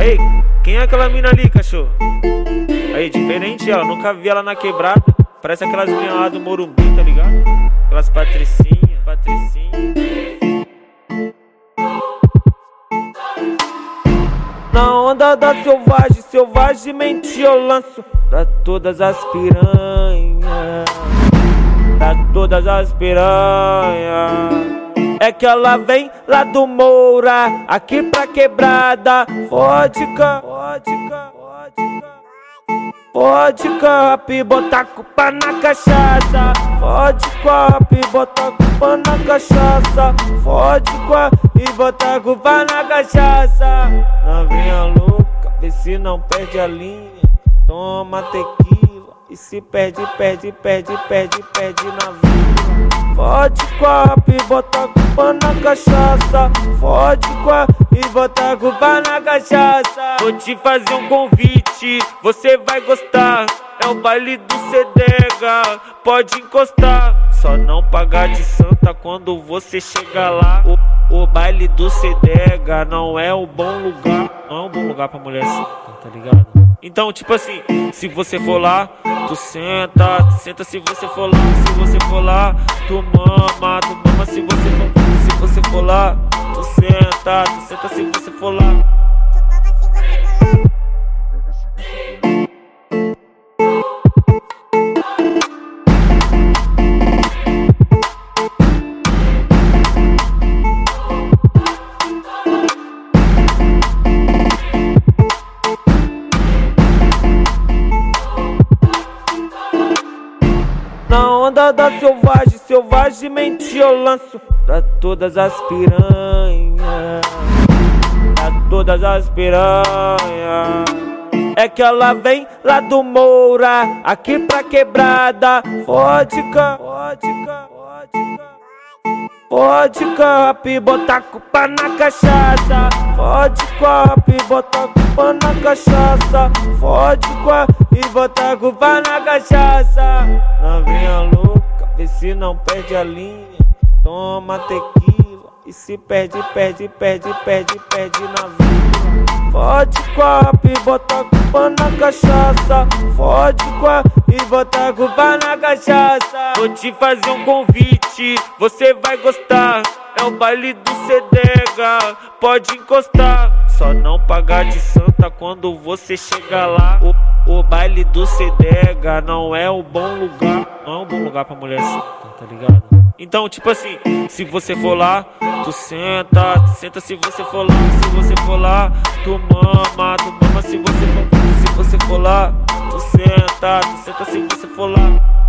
Aí, quem é aquela mina ali, cachorro? Aí, diferente, ó. Nunca vi ela na quebrada. Parece aquelas meninas lá do Morumbi, tá ligado? Aquelas patricinhas, patricinha. Na onda da selvagem, selvagemente eu lanço pra todas as piranhas. Pra todas as piranhas. É que ela vem lá do Moura, aqui pra quebrada. Vodka, vodka, vodka. Vodka, up, botar culpa na cachaça. Vodka, up, botar culpa na cachaça. Vodka e botar culpa na cachaça. Novinha louca, vê se não perde a linha. Toma tequila e se perde, perde, perde, perde, perde na vida. Vodka, up, botar culpa na cachaça. Vodka e botar culpa na cachaça. Vou te fazer um convite, você vai gostar. É o baile do Cedega, pode encostar. Só não pagar de santa quando você chegar lá. O, o baile do Cedega não é o bom lugar. Não é um bom lugar pra mulher santa, tá ligado? Então, tipo assim, se você for lá, tu senta, senta se você for lá, se você for lá, tu mama, tu mama se você for, se você for lá, tu senta, tu senta se você for lá. Da selvagem, selvagemente eu lanço pra todas as piranhas. Pra todas as piranhas. É que ela vem lá do Moura, aqui pra quebrada. Vodka, vodka, vodka. Vodka, up, botar culpa na cachaça. Vodka, up, botar culpa na cachaça. Vodka e botar culpa na cachaça. Novinha louca, vê se não perde a linha. Toma tequila e se perde, perde, perde, perde, perde na vida. Vodka, up, botar culpa na cachaça. Vodka e botar culpa na cachaça. Vou te fazer um convite, você vai gostar. É o baile do Cedega, pode encostar. Só não pagar de santa quando você chegar lá. O, o baile do Cedega não é o bom lugar. Não é um bom lugar pra mulher santa, tá ligado? Então, tipo assim, se você for lá, tu senta, senta se você for lá, se você for lá, tu mama, tu mama se você for, se você for lá, tu senta, tu senta se você for lá.